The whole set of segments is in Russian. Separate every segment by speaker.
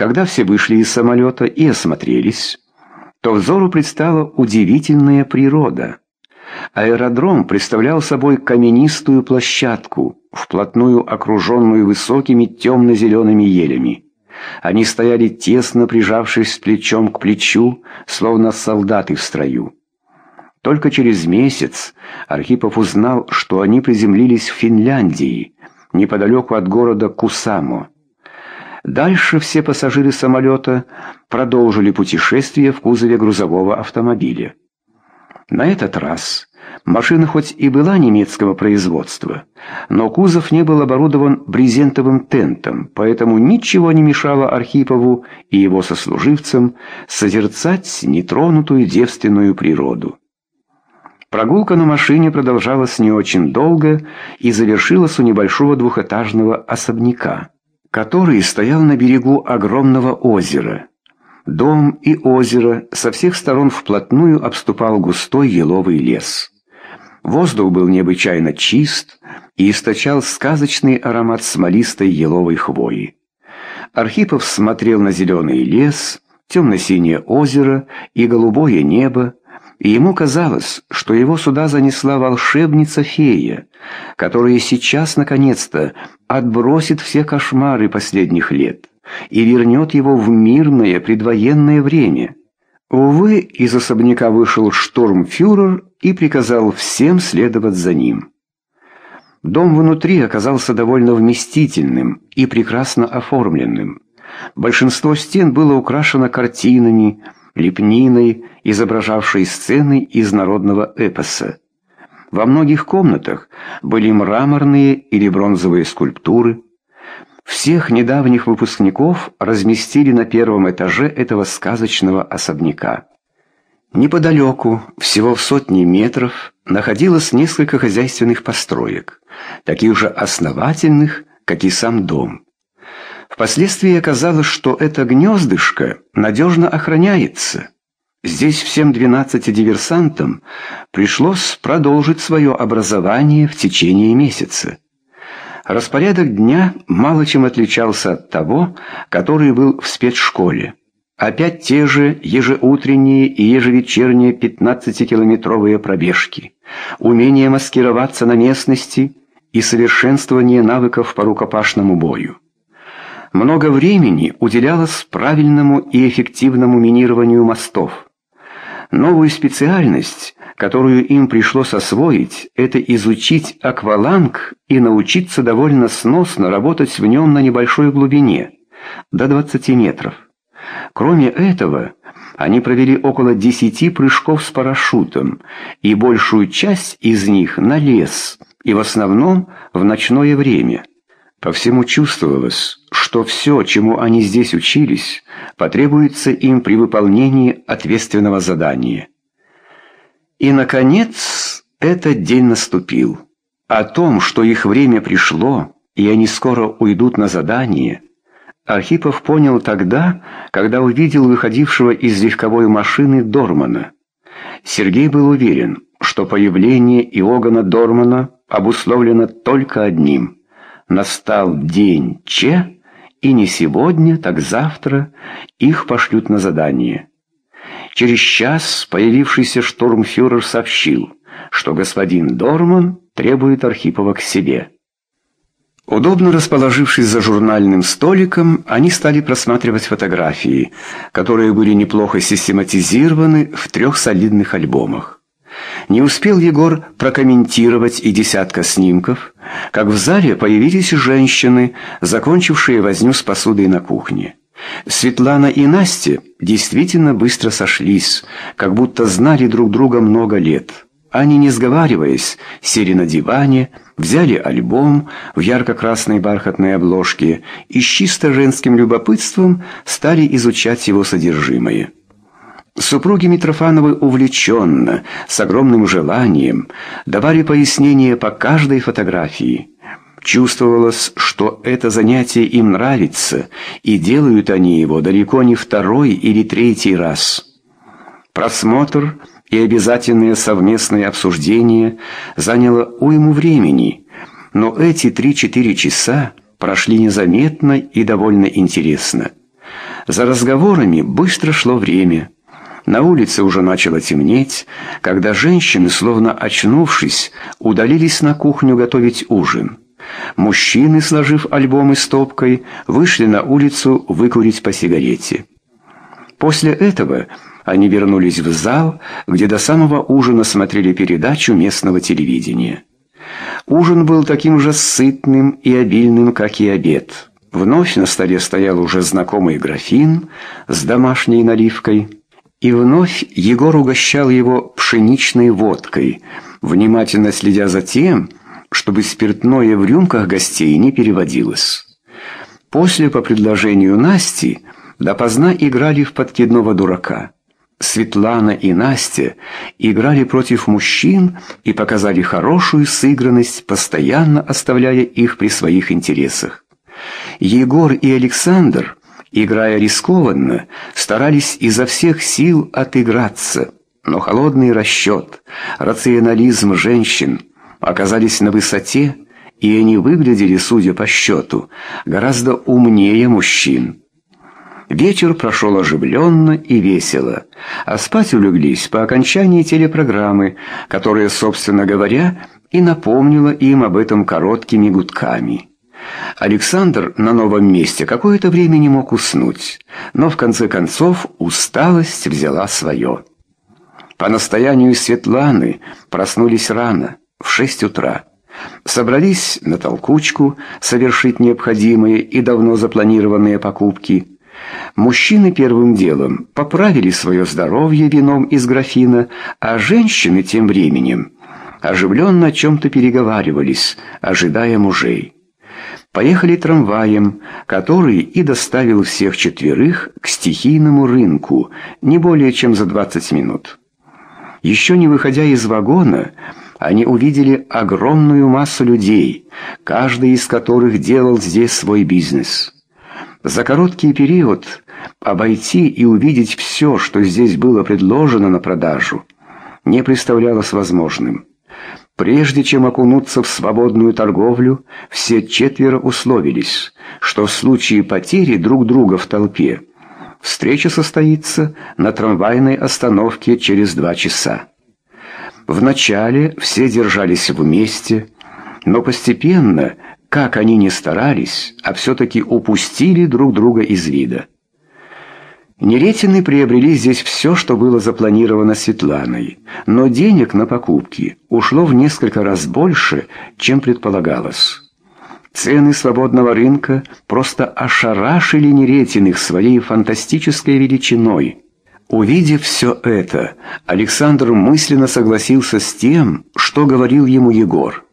Speaker 1: Когда все вышли из самолета и осмотрелись, то взору предстала удивительная природа. Аэродром представлял собой каменистую площадку, вплотную окруженную высокими темно-зелеными елями. Они стояли тесно прижавшись плечом к плечу, словно солдаты в строю. Только через месяц Архипов узнал, что они приземлились в Финляндии, неподалеку от города Кусамо. Дальше все пассажиры самолета продолжили путешествие в кузове грузового автомобиля. На этот раз машина хоть и была немецкого производства, но кузов не был оборудован брезентовым тентом, поэтому ничего не мешало Архипову и его сослуживцам созерцать нетронутую девственную природу. Прогулка на машине продолжалась не очень долго и завершилась у небольшого двухэтажного особняка, который стоял на берегу огромного озера. Дом и озеро со всех сторон вплотную обступал густой еловый лес. Воздух был необычайно чист и источал сказочный аромат смолистой еловой хвои. Архипов смотрел на зеленый лес, темно-синее озеро и голубое небо, и ему казалось, что его сюда занесла волшебница-фея, которая сейчас, наконец-то, отбросит все кошмары последних лет и вернет его в мирное предвоенное время. Увы, из особняка вышел штурмфюрер и приказал всем следовать за ним. Дом внутри оказался довольно вместительным и прекрасно оформленным. Большинство стен было украшено картинами, лепниной, изображавшей сцены из народного эпоса. Во многих комнатах были мраморные или бронзовые скульптуры. Всех недавних выпускников разместили на первом этаже этого сказочного особняка. Неподалеку, всего в сотни метров, находилось несколько хозяйственных построек, таких же основательных, как и сам дом. Впоследствии оказалось, что это гнездышко надежно охраняется. Здесь всем 12 диверсантам пришлось продолжить свое образование в течение месяца. Распорядок дня мало чем отличался от того, который был в спецшколе. Опять те же ежеутренние и ежевечерние 15-километровые пробежки, умение маскироваться на местности и совершенствование навыков по рукопашному бою много времени уделялось правильному и эффективному минированию мостов. Новую специальность, которую им пришлось освоить, это изучить акваланг и научиться довольно сносно работать в нем на небольшой глубине, до 20 метров. Кроме этого, они провели около 10 прыжков с парашютом, и большую часть из них на лес, и в основном в ночное время. По всему чувствовалось, что все, чему они здесь учились, потребуется им при выполнении ответственного задания. И, наконец, этот день наступил. О том, что их время пришло, и они скоро уйдут на задание, Архипов понял тогда, когда увидел выходившего из легковой машины Дормана. Сергей был уверен, что появление Иоганна Дормана обусловлено только одним – настал день Че, и не сегодня, так завтра их пошлют на задание. Через час появившийся штурмфюрер сообщил, что господин Дорман требует Архипова к себе. Удобно расположившись за журнальным столиком, они стали просматривать фотографии, которые были неплохо систематизированы в трех солидных альбомах. Не успел Егор прокомментировать и десятка снимков, как в зале появились женщины, закончившие возню с посудой на кухне. Светлана и Настя действительно быстро сошлись, как будто знали друг друга много лет. Они, не сговариваясь, сели на диване, взяли альбом в ярко-красной бархатной обложке и с чисто женским любопытством стали изучать его содержимое. Супруги Митрофановы увлеченно, с огромным желанием, давали пояснения по каждой фотографии. Чувствовалось, что это занятие им нравится, и делают они его далеко не второй или третий раз. Просмотр и обязательное совместное обсуждение заняло уйму времени, но эти три-четыре часа прошли незаметно и довольно интересно. За разговорами быстро шло время. На улице уже начало темнеть, когда женщины, словно очнувшись, удалились на кухню готовить ужин. Мужчины, сложив альбомы стопкой, вышли на улицу выкурить по сигарете. После этого они вернулись в зал, где до самого ужина смотрели передачу местного телевидения. Ужин был таким же сытным и обильным, как и обед. Вновь на столе стоял уже знакомый графин с домашней наливкой, и вновь Егор угощал его пшеничной водкой, внимательно следя за тем, чтобы спиртное в рюмках гостей не переводилось. После, по предложению Насти, допоздна играли в подкидного дурака. Светлана и Настя играли против мужчин и показали хорошую сыгранность, постоянно оставляя их при своих интересах. Егор и Александр, играя рискованно, старались изо всех сил отыграться, но холодный расчет, рационализм женщин оказались на высоте, и они выглядели, судя по счету, гораздо умнее мужчин. Вечер прошел оживленно и весело, а спать улеглись по окончании телепрограммы, которая, собственно говоря, и напомнила им об этом короткими гудками. Александр на новом месте какое-то время не мог уснуть, но в конце концов усталость взяла свое. По настоянию Светланы проснулись рано, в шесть утра. Собрались на толкучку совершить необходимые и давно запланированные покупки – Мужчины первым делом поправили свое здоровье вином из графина, а женщины тем временем оживленно о чем-то переговаривались, ожидая мужей. Поехали трамваем, который и доставил всех четверых к стихийному рынку не более чем за 20 минут. Еще не выходя из вагона, они увидели огромную массу людей, каждый из которых делал здесь свой бизнес. За короткий период обойти и увидеть все, что здесь было предложено на продажу, не представлялось возможным. Прежде чем окунуться в свободную торговлю, все четверо условились, что в случае потери друг друга в толпе встреча состоится на трамвайной остановке через два часа. Вначале все держались вместе, но постепенно как они ни старались, а все-таки упустили друг друга из вида. Неретины приобрели здесь все, что было запланировано Светланой, но денег на покупки ушло в несколько раз больше, чем предполагалось. Цены свободного рынка просто ошарашили Неретиных своей фантастической величиной. Увидев все это, Александр мысленно согласился с тем, что говорил ему Егор.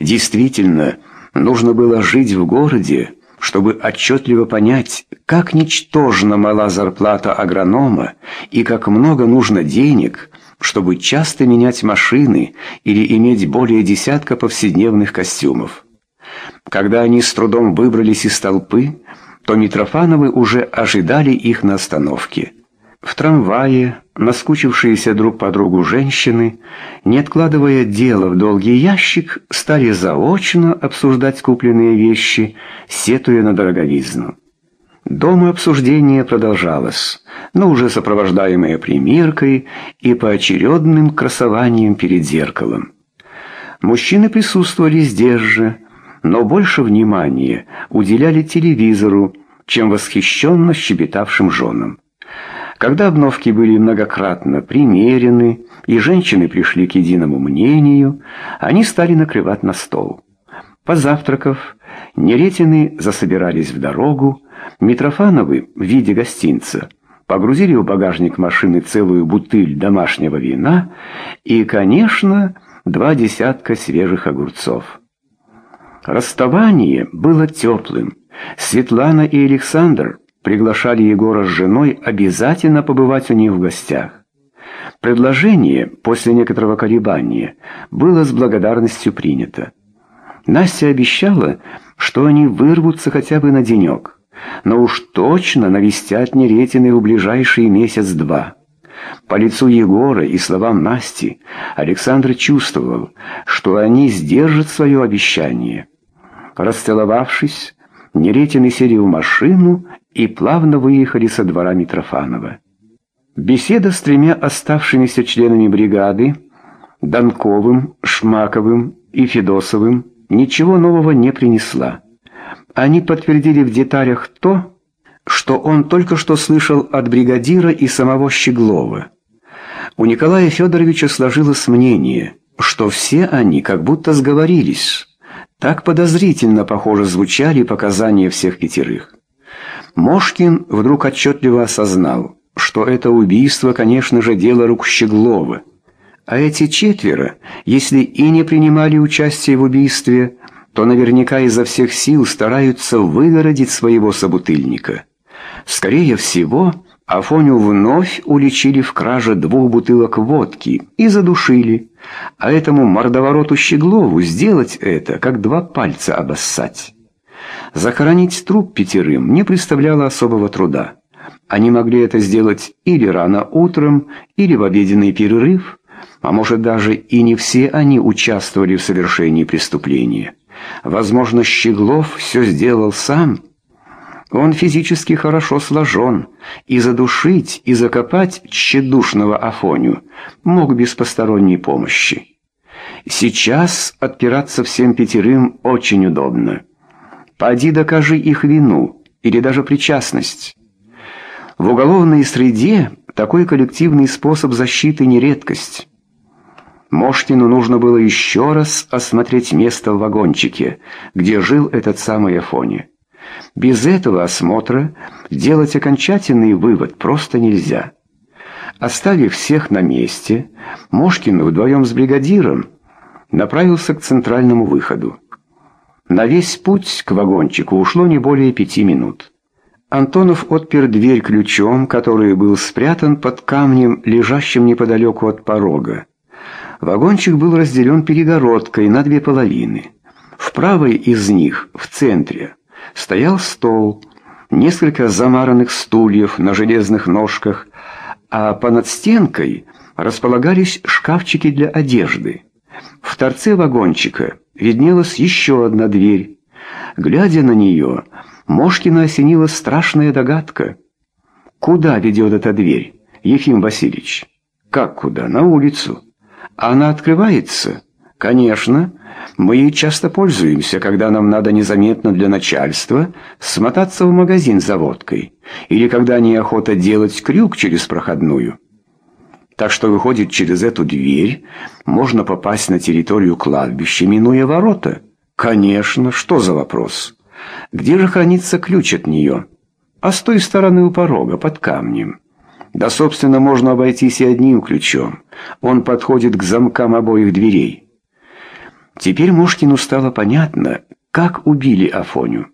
Speaker 1: Действительно, Нужно было жить в городе, чтобы отчетливо понять, как ничтожно мала зарплата агронома и как много нужно денег, чтобы часто менять машины или иметь более десятка повседневных костюмов. Когда они с трудом выбрались из толпы, то Митрофановы уже ожидали их на остановке. В трамвае наскучившиеся друг по другу женщины, не откладывая дело в долгий ящик, стали заочно обсуждать купленные вещи, сетуя на дороговизну. Дома обсуждение продолжалось, но уже сопровождаемое примеркой и поочередным красованием перед зеркалом. Мужчины присутствовали здесь же, но больше внимания уделяли телевизору, чем восхищенно щебетавшим женам. Когда обновки были многократно примерены, и женщины пришли к единому мнению, они стали накрывать на стол. Позавтракав, Неретины засобирались в дорогу, Митрофановы в виде гостинца погрузили в багажник машины целую бутыль домашнего вина и, конечно, два десятка свежих огурцов. Расставание было теплым. Светлана и Александр приглашали Егора с женой обязательно побывать у них в гостях. Предложение после некоторого колебания было с благодарностью принято. Настя обещала, что они вырвутся хотя бы на денек, но уж точно навестят Неретины в ближайший месяц-два. По лицу Егора и словам Насти Александр чувствовал, что они сдержат свое обещание. Расцеловавшись, Неретины сели в машину и плавно выехали со двора Митрофанова. Беседа с тремя оставшимися членами бригады, Донковым, Шмаковым и Федосовым, ничего нового не принесла. Они подтвердили в деталях то, что он только что слышал от бригадира и самого Щеглова. У Николая Федоровича сложилось мнение, что все они как будто сговорились. Так подозрительно, похоже, звучали показания всех пятерых. Мошкин вдруг отчетливо осознал, что это убийство, конечно же, дело рук Щеглова. А эти четверо, если и не принимали участие в убийстве, то наверняка изо всех сил стараются выгородить своего собутыльника. Скорее всего, Афоню вновь уличили в краже двух бутылок водки и задушили, а этому мордовороту Щеглову сделать это, как два пальца обоссать. Захоронить труп пятерым не представляло особого труда. Они могли это сделать или рано утром, или в обеденный перерыв, а может даже и не все они участвовали в совершении преступления. Возможно, Щеглов все сделал сам. Он физически хорошо сложен, и задушить, и закопать тщедушного Афоню мог без посторонней помощи. Сейчас отпираться всем пятерым очень удобно. Поди докажи их вину или даже причастность. В уголовной среде такой коллективный способ защиты не редкость. Мошкину нужно было еще раз осмотреть место в вагончике, где жил этот самый Афоня. Без этого осмотра делать окончательный вывод просто нельзя. Оставив всех на месте, Мошкин вдвоем с бригадиром направился к центральному выходу. На весь путь к вагончику ушло не более пяти минут. Антонов отпер дверь ключом, который был спрятан под камнем, лежащим неподалеку от порога. Вагончик был разделен перегородкой на две половины. В правой из них, в центре, стоял стол, несколько замаранных стульев на железных ножках, а понад стенкой располагались шкафчики для одежды. В торце вагончика виднелась еще одна дверь. Глядя на нее, Мошкина осенила страшная догадка. Куда ведет эта дверь, Ефим Васильевич? Как куда? На улицу. Она открывается? Конечно. Мы ей часто пользуемся, когда нам надо незаметно для начальства смотаться в магазин за водкой, или когда неохота делать крюк через проходную. Так что, выходит, через эту дверь можно попасть на территорию кладбища, минуя ворота. Конечно, что за вопрос? Где же хранится ключ от нее? А с той стороны у порога, под камнем. Да, собственно, можно обойтись и одним ключом. Он подходит к замкам обоих дверей. Теперь Мушкину стало понятно, как убили Афоню.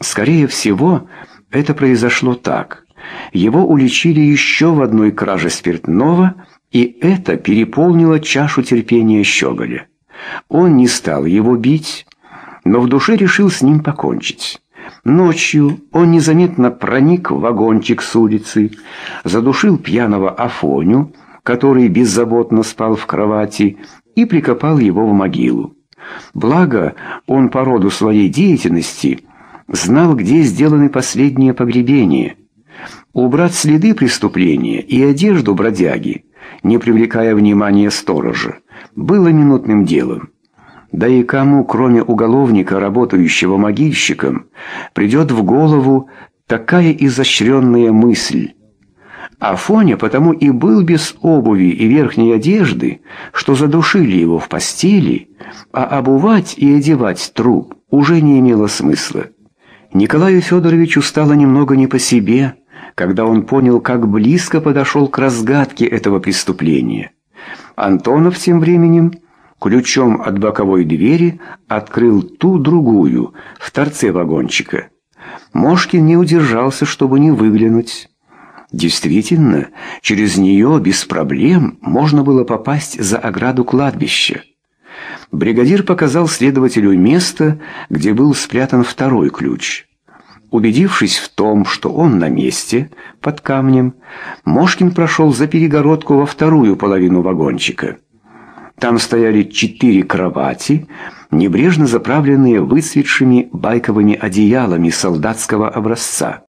Speaker 1: Скорее всего, это произошло так. Его уличили еще в одной краже спиртного, и это переполнило чашу терпения Щеголя. Он не стал его бить, но в душе решил с ним покончить. Ночью он незаметно проник в вагончик с улицы, задушил пьяного Афоню, который беззаботно спал в кровати, и прикопал его в могилу. Благо, он по роду своей деятельности знал, где сделаны последние погребения. Убрать следы преступления и одежду бродяги, не привлекая внимания сторожа, было минутным делом. Да и кому, кроме уголовника, работающего могильщиком, придет в голову такая изощренная мысль? Афоня потому и был без обуви и верхней одежды, что задушили его в постели, а обувать и одевать труп уже не имело смысла. Николаю Федоровичу стало немного не по себе, когда он понял, как близко подошел к разгадке этого преступления. Антонов тем временем ключом от боковой двери открыл ту другую в торце вагончика. Мошкин не удержался, чтобы не выглянуть. Действительно, через нее без проблем можно было попасть за ограду кладбища. Бригадир показал следователю место, где был спрятан второй ключ. Убедившись в том, что он на месте, под камнем, Мошкин прошел за перегородку во вторую половину вагончика. Там стояли четыре кровати, небрежно заправленные выцветшими байковыми одеялами солдатского образца.